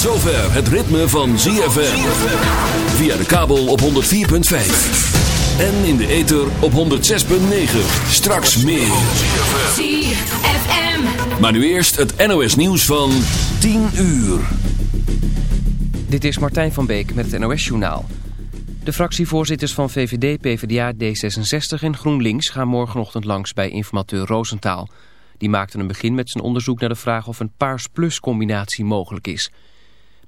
Tot zover het ritme van ZFM. Via de kabel op 104.5. En in de ether op 106.9. Straks meer. ZFM. Maar nu eerst het NOS nieuws van 10 uur. Dit is Martijn van Beek met het NOS-journaal. De fractievoorzitters van VVD, PvdA, D66 en GroenLinks gaan morgenochtend langs bij informateur Roosentaal. Die maakte een begin met zijn onderzoek naar de vraag of een Paars Plus combinatie mogelijk is.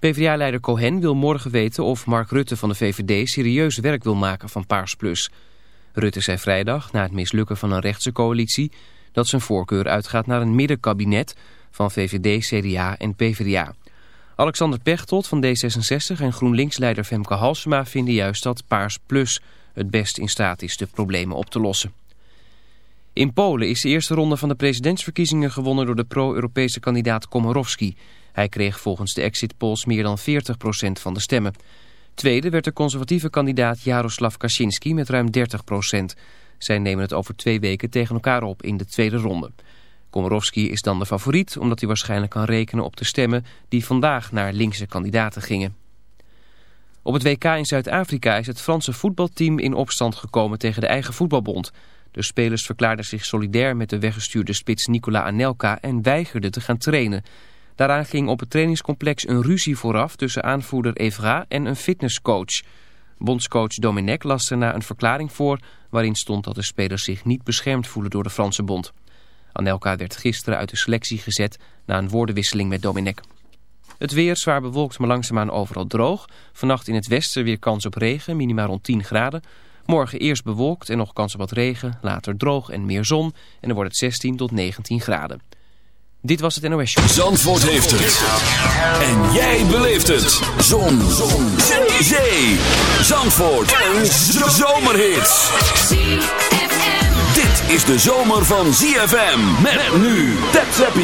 PvdA-leider Cohen wil morgen weten of Mark Rutte van de VVD serieus werk wil maken van Paars Plus. Rutte zei vrijdag, na het mislukken van een rechtse coalitie, dat zijn voorkeur uitgaat naar een middenkabinet van VVD, CDA en PvdA. Alexander Pechtold van D66 en GroenLinks-leider Femke Halsema vinden juist dat Paars Plus het best in staat is de problemen op te lossen. In Polen is de eerste ronde van de presidentsverkiezingen gewonnen door de pro-Europese kandidaat Komorowski. Hij kreeg volgens de exit polls meer dan 40% van de stemmen. Tweede werd de conservatieve kandidaat Jaroslav Kaczynski met ruim 30%. Zij nemen het over twee weken tegen elkaar op in de tweede ronde. Komorowski is dan de favoriet omdat hij waarschijnlijk kan rekenen op de stemmen die vandaag naar linkse kandidaten gingen. Op het WK in Zuid-Afrika is het Franse voetbalteam in opstand gekomen tegen de eigen voetbalbond. De spelers verklaarden zich solidair met de weggestuurde spits Nicola Anelka en weigerden te gaan trainen. Daaraan ging op het trainingscomplex een ruzie vooraf tussen aanvoerder Evra en een fitnesscoach. Bondscoach Domenech las daarna een verklaring voor waarin stond dat de spelers zich niet beschermd voelen door de Franse bond. Anelka werd gisteren uit de selectie gezet na een woordenwisseling met Domenech. Het weer zwaar bewolkt, maar langzaamaan overal droog. Vannacht in het westen weer kans op regen, minimaal rond 10 graden. Morgen eerst bewolkt en nog kans op wat regen, later droog en meer zon. En dan wordt het 16 tot 19 graden. Dit was het NOS. Zandvoort heeft het. En jij beleeft het. Zon. Zon. Zee. Zandvoort. Een zomerhit. Dit is de zomer van ZFM. Met nu. Tap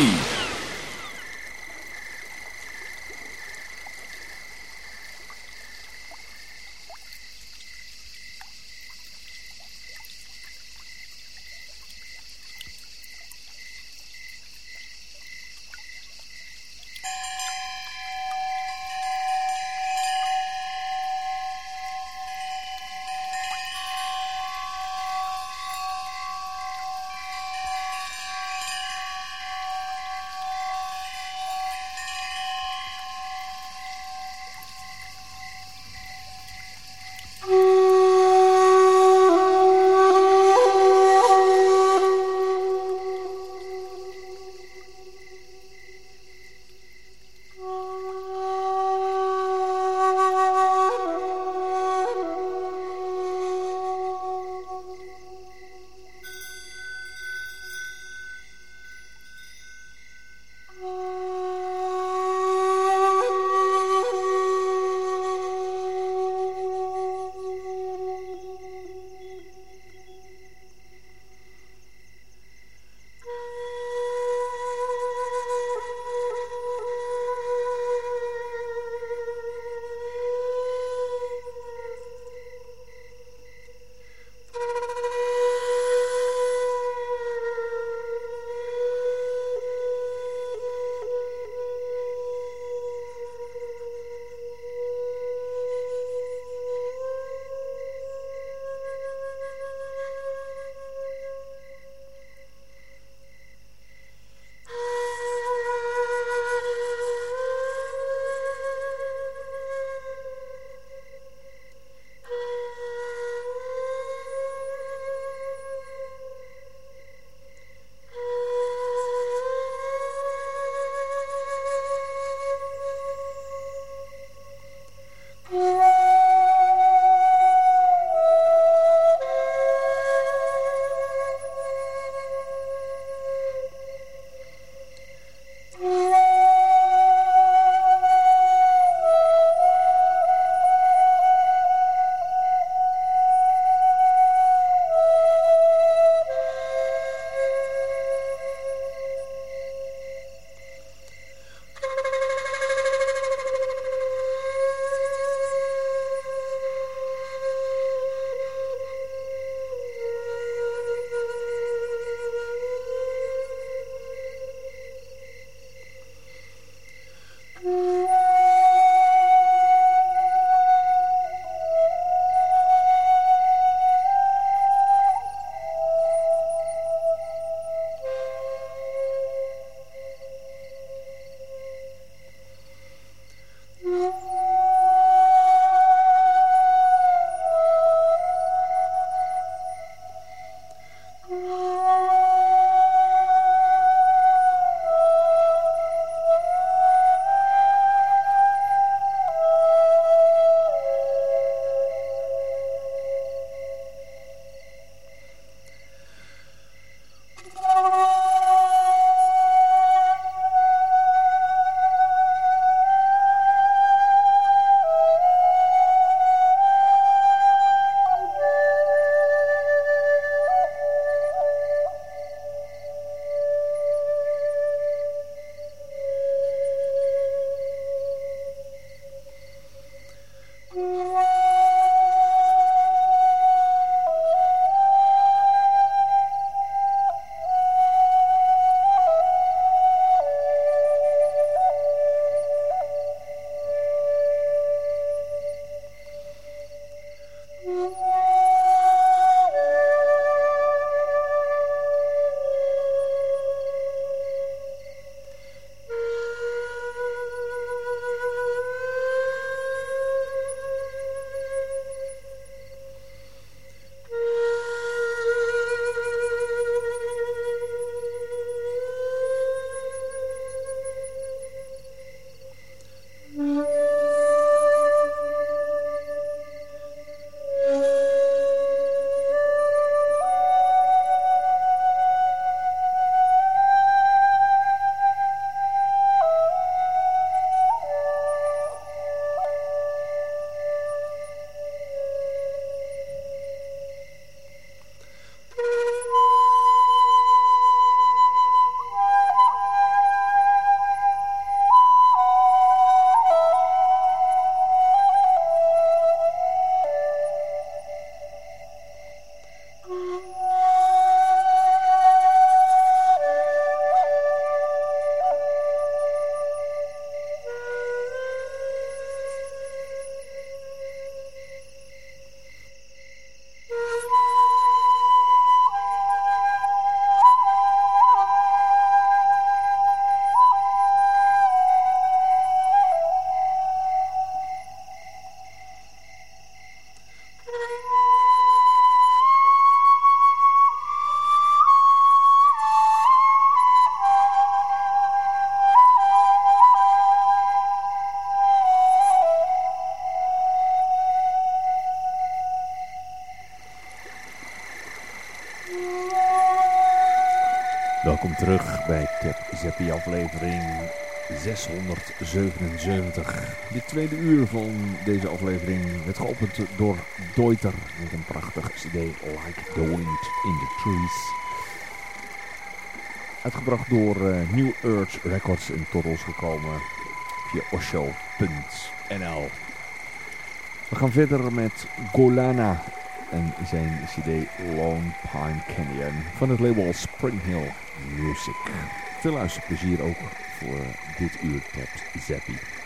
terug bij Tap Zeppi aflevering 677. De tweede uur van deze aflevering werd geopend door Deuter met een prachtig cd Like the Wind in the Trees. Uitgebracht door uh, New Earth Records en tot ons gekomen via osho.nl. We gaan verder met Golana en zijn cd Lone Pine Canyon van het label Spring Hill Music. Veel luisterplezier ook voor dit uur Tap Zappie.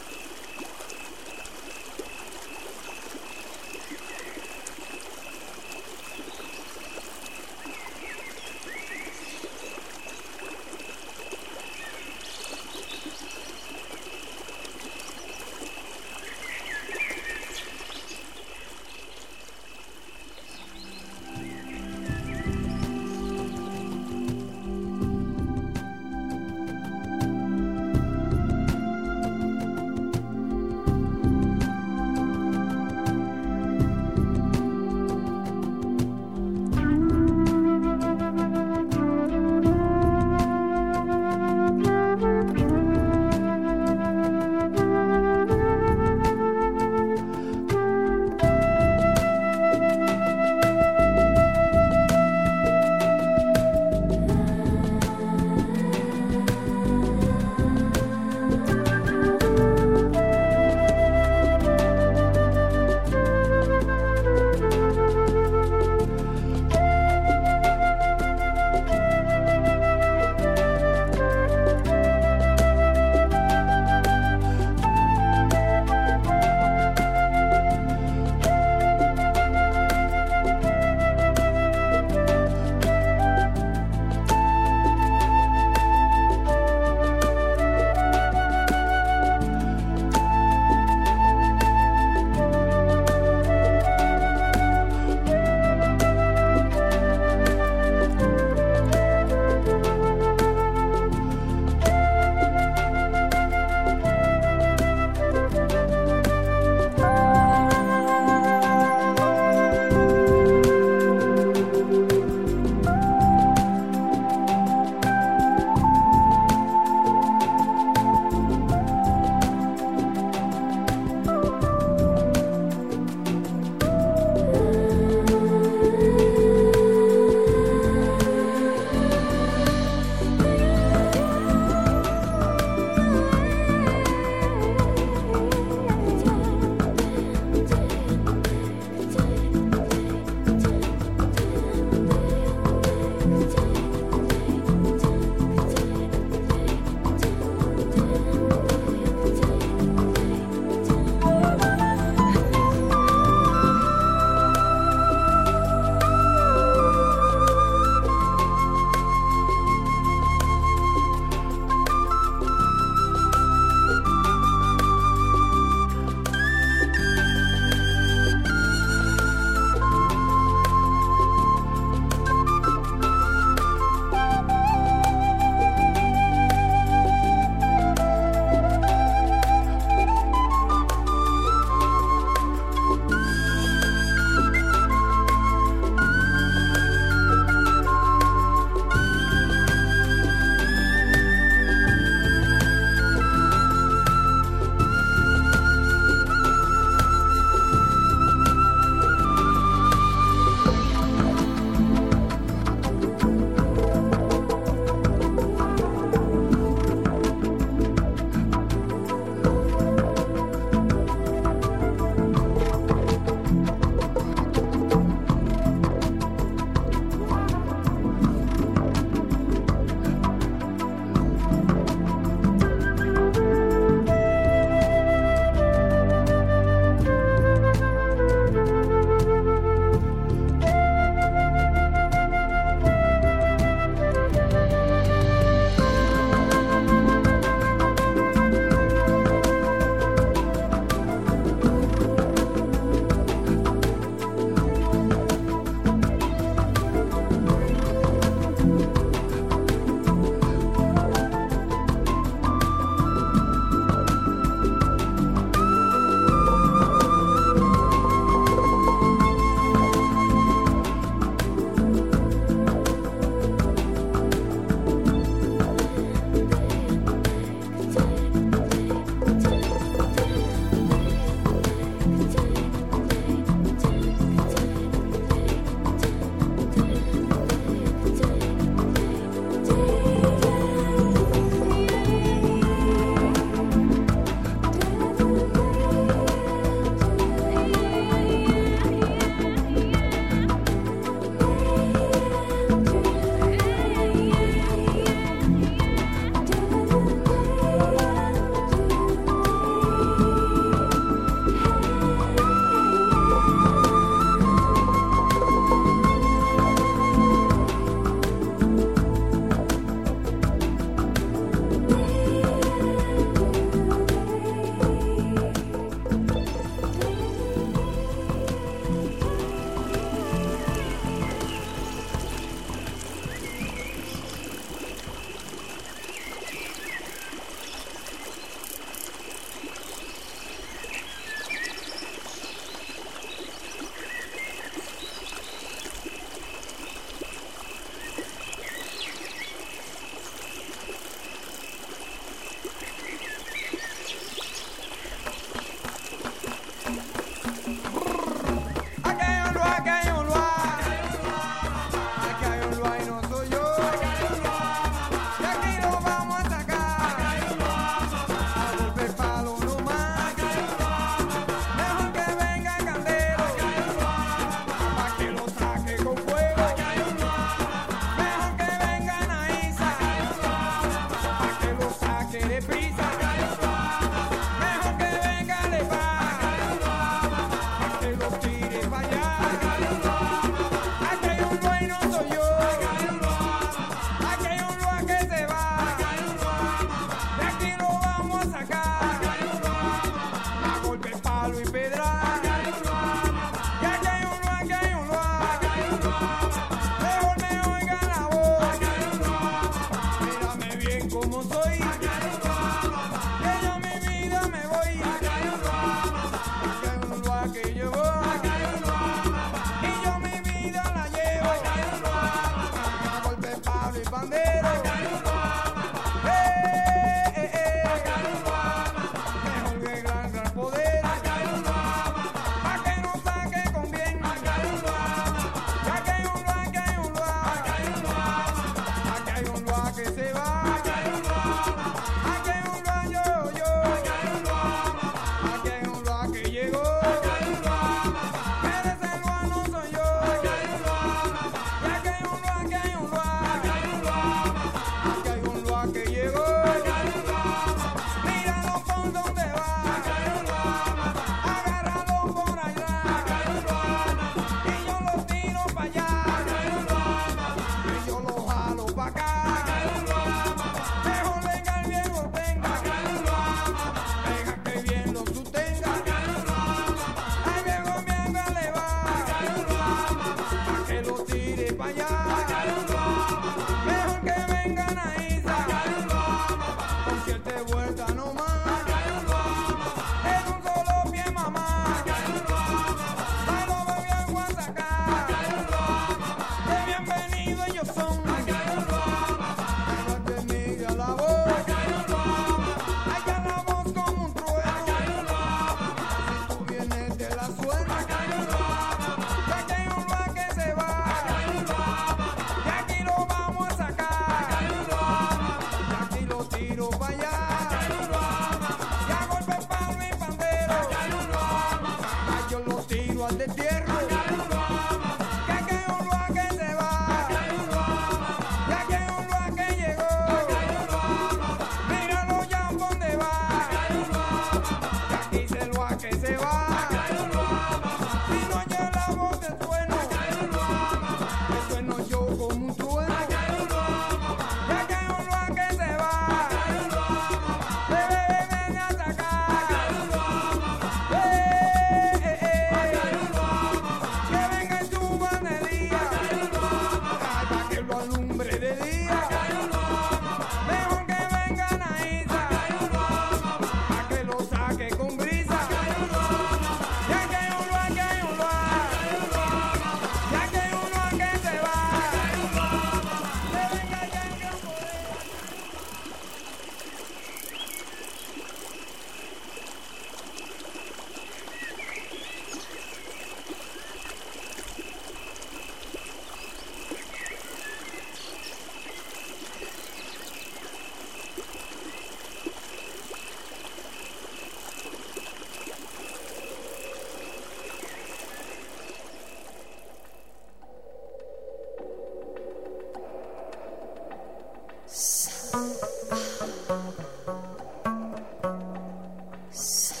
So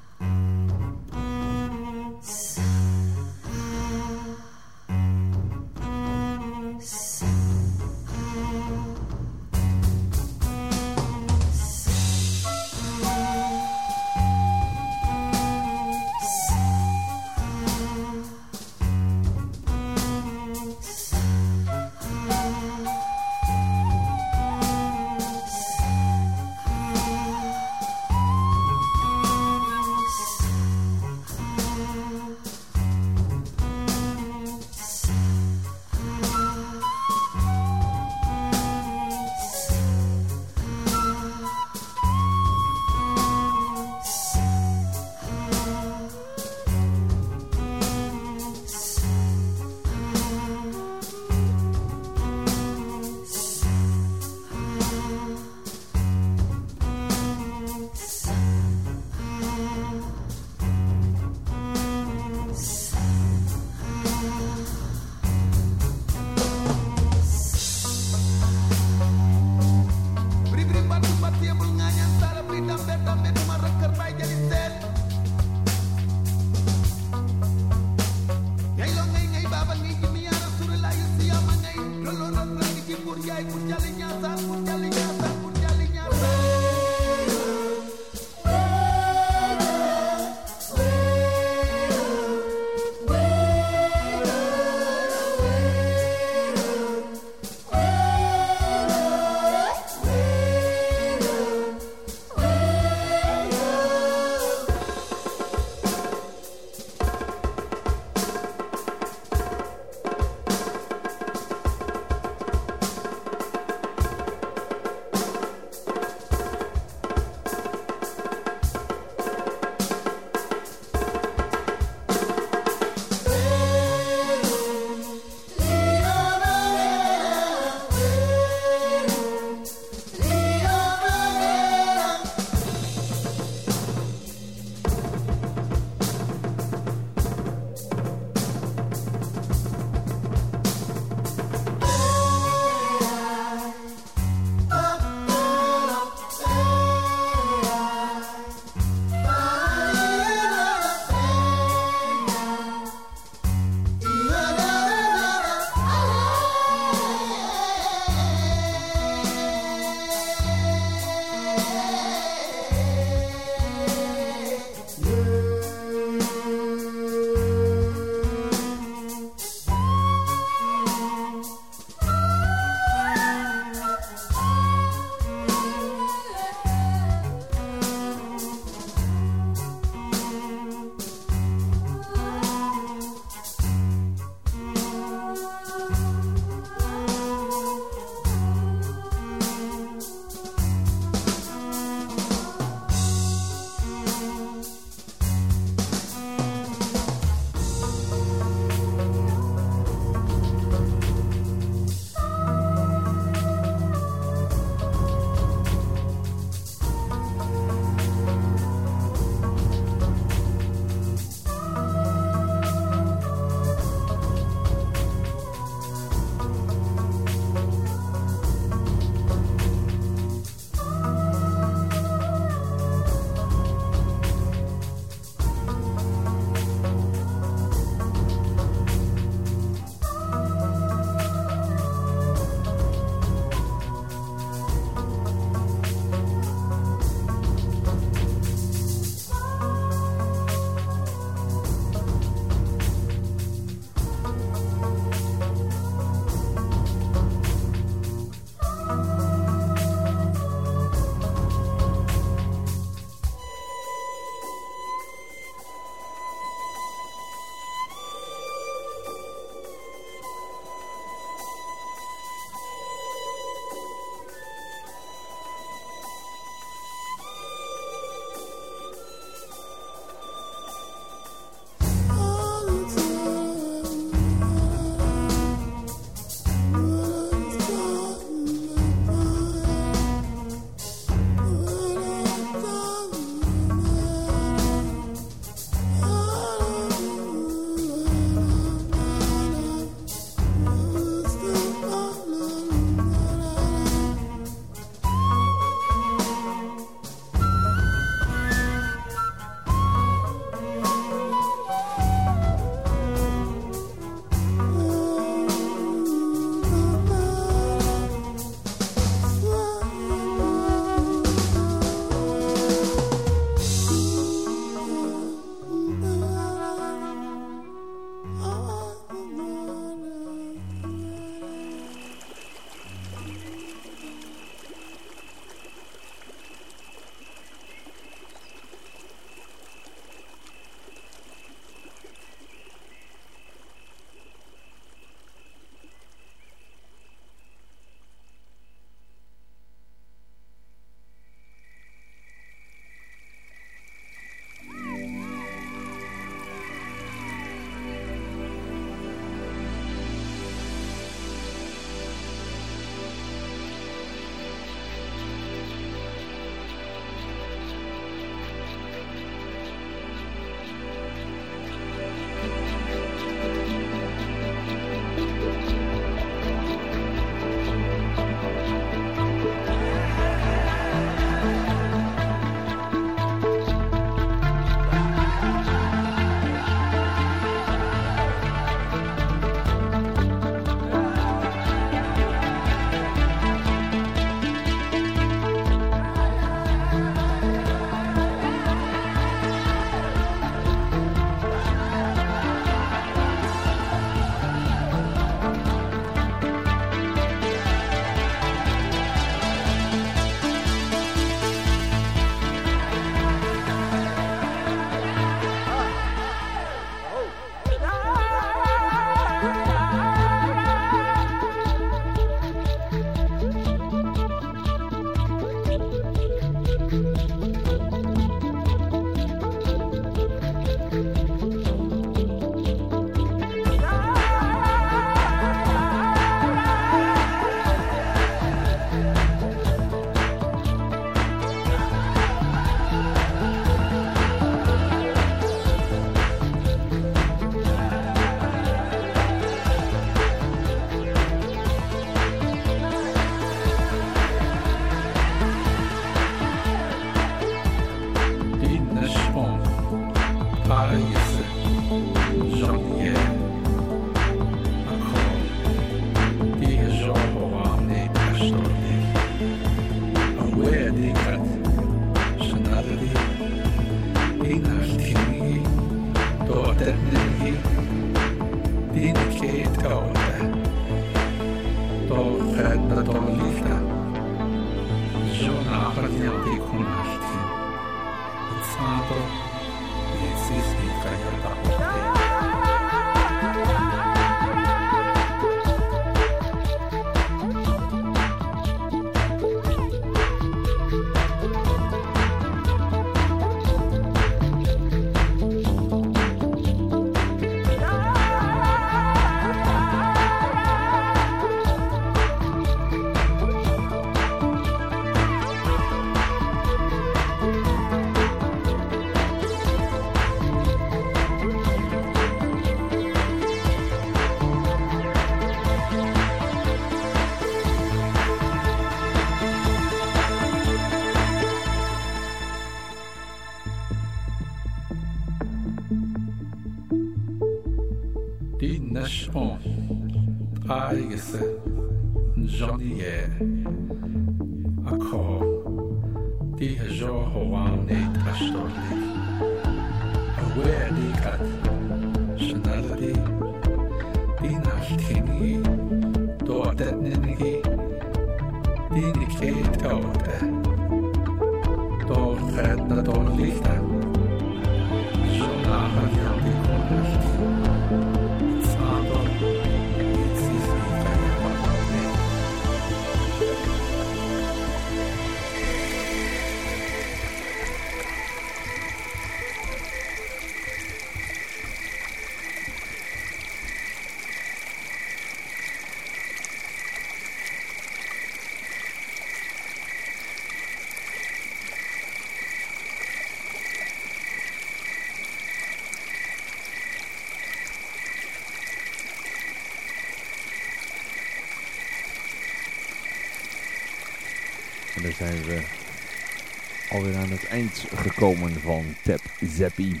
gekomen van Tap Zappie.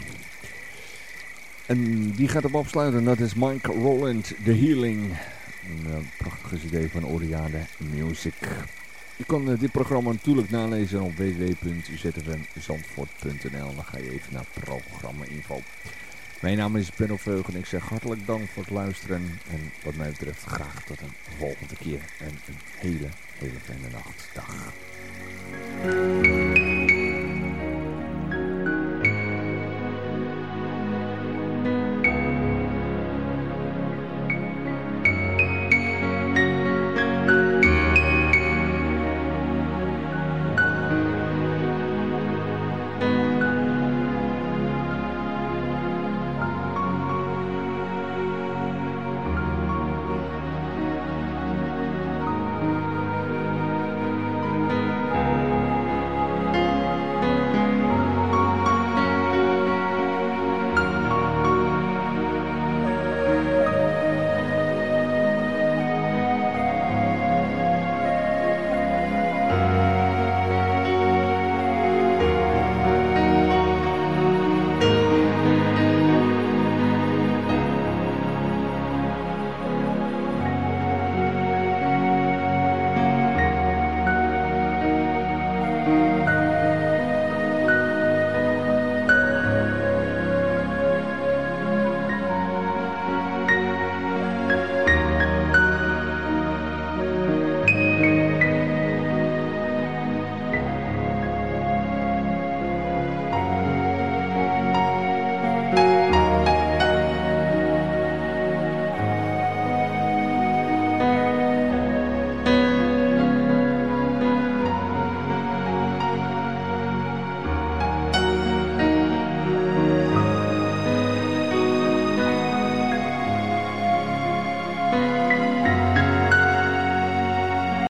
En die gaat op afsluiten. Dat is Mike Roland, The Healing. Een eh, prachtige cd van Oriade Music. Je kan eh, dit programma natuurlijk nalezen op www.zfmzandvoort.nl. Dan ga je even naar programma info. Mijn naam is Benno Veug en ik zeg hartelijk dank voor het luisteren. En wat mij betreft graag tot een volgende keer. En een hele, hele fijne nacht. Dag.